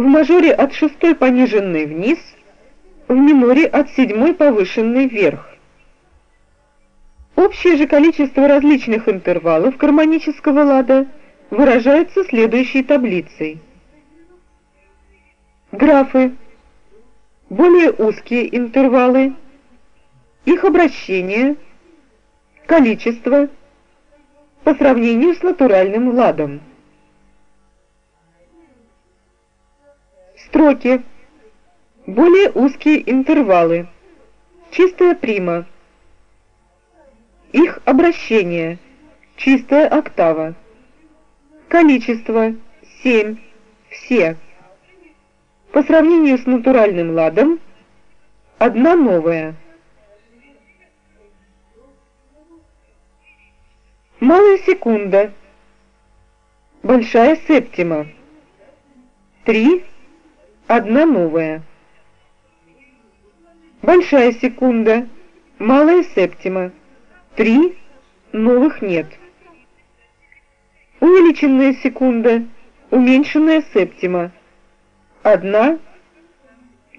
в мажоре от шестой пониженной вниз, в миноре от седьмой повышенной вверх. Общее же количество различных интервалов гармонического лада выражается следующей таблицей. Графы. Более узкие интервалы. Их обращение. Количество. По сравнению с натуральным ладом. Строки. Более узкие интервалы. Чистая прима. Их обращение. Чистая октава. Количество. 7. Все. По сравнению с натуральным ладом, одна новая. Малая секунда. Большая септима. Три. Одна новая. Большая секунда. Малая септима. Три. Новых нет. Увеличенная секунда. Уменьшенная септима. Одна.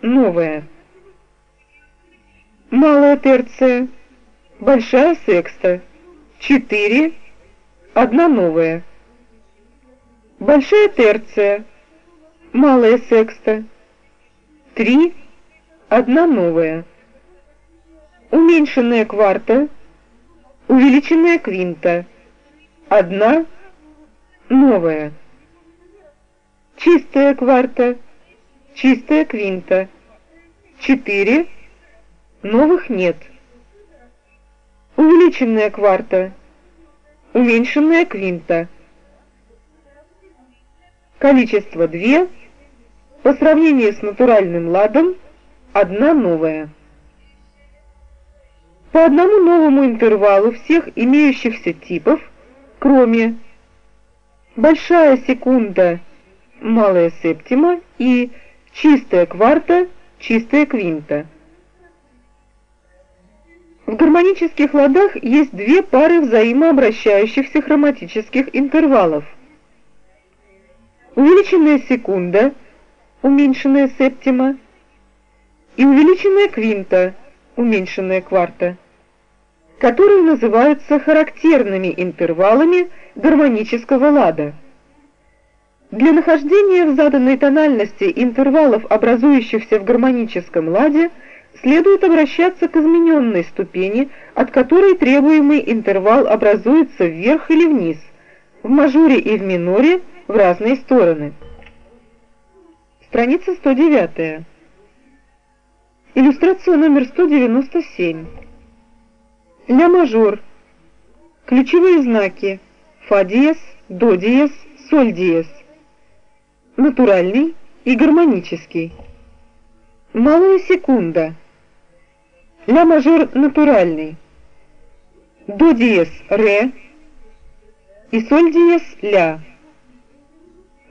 Новая. Малая терция. Большая секста. Четыре. Одна новая. Большая терция. Малая секста. Три. Одна новая. Уменьшенная кварта. Увеличенная квинта. Одна. Новая. Чистая кварта. Чистая квинта. Четыре. Новых нет. Увеличенная кварта. Уменьшенная квинта. Количество 2. По сравнению с натуральным ладом, одна новая. По одному новому интервалу всех имеющихся типов, кроме большая секунда, малая септима и чистая кварта, чистая квинта. В гармонических ладах есть две пары взаимообращающихся хроматических интервалов. Увеличенная секунда, уменьшенная септима, и увеличенная квинта, уменьшенная кварта, которые называются характерными интервалами гармонического лада. Для нахождения в заданной тональности интервалов, образующихся в гармоническом ладе, следует обращаться к измененной ступени, от которой требуемый интервал образуется вверх или вниз, в мажоре и в миноре в разные стороны. Страница 109. Иллюстрация номер 197. Ля мажор. Ключевые знаки. Фа диез, до диез, соль диез натуральный и гармонический. Малая секунда. Ля мажор натуральный. До диез ре и соль диез ля.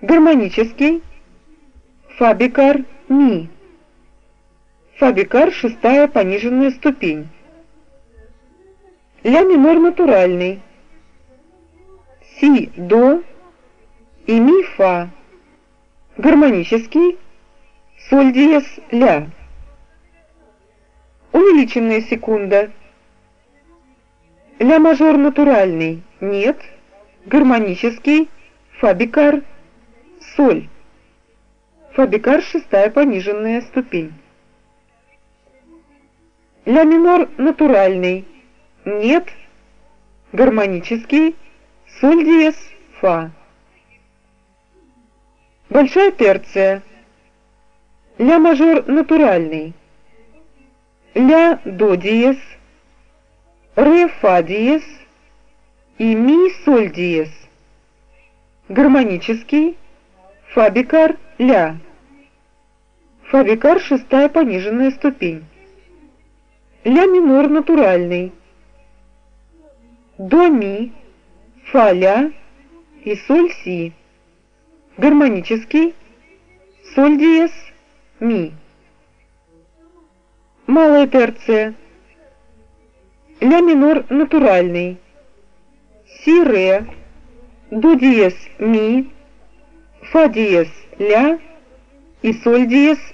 Гармонический. Фа бикар ми. Фа бикар шестая пониженная ступень. Ля минор натуральный. Си до и ми фа гармонический, соль диез ля. Увеличенная секунда. Ля мажор натуральный, нет, гармонический, фабикар, соль. Фабикар шестая пониженная ступень. Ля минор натуральный, нет, гармонический, соль диез, фа. Большая терция. Ля мажор натуральный. Ля до диез. Ре фа диез. И ми соль диез. Гармонический. Фа бикар ля. Фа бикар шестая пониженная ступень. Ля минор натуральный. До ми. Фа ля и соль си гармонический, соль диез, ми. Малая терция, ля минор натуральный, си ре, до диез, ми, фа диез, ля и соль диез